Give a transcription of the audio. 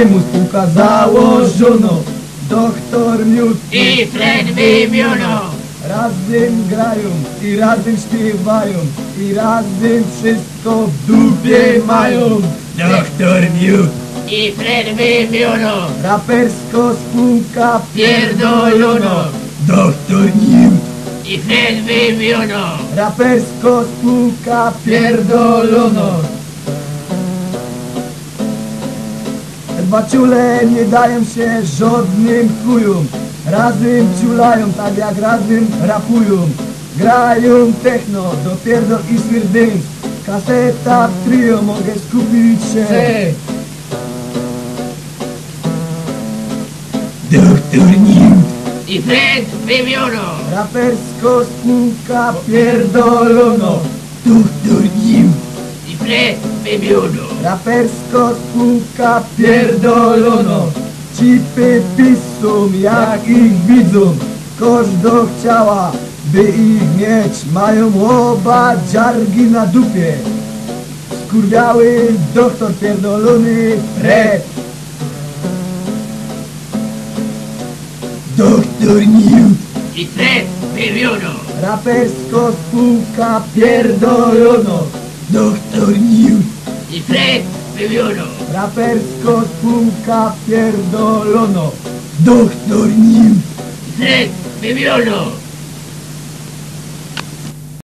jemu spółka założono. Doktor Miód i Fred wymiono. razem grają i razem śpiewają i razem wszystko w dupie mają. Doktor Miód I Fred wymiono. Rapersko spółka Pierdolono. Doktor Miód I Fred wymiono. Rapersko spółka pierdolono Dwa ciule nie dają się żadnym chujom. Razem ciulają tak jak razem rapują. Grają techno, dopiero i dance Kaseta w trio, mogę skupić się. Doktor Newt I Fred wymiono. Rapersko spółka pierdolono. Doktor Newt I Fred wymiono. Rapersko spółka pierdolono. Cipy piszą jak ich widzą Każdo chciała by ich mieć. Mają oba dziargi na dupie. Skurwiały doktor pierdolony Fred Doktor Newt. I Fred wymiono. Rapersko spółka pierdolono Doktor Newt I Fred wymiono. Rapersko spółka pierdolono Doktor Newt I Fred wymiono.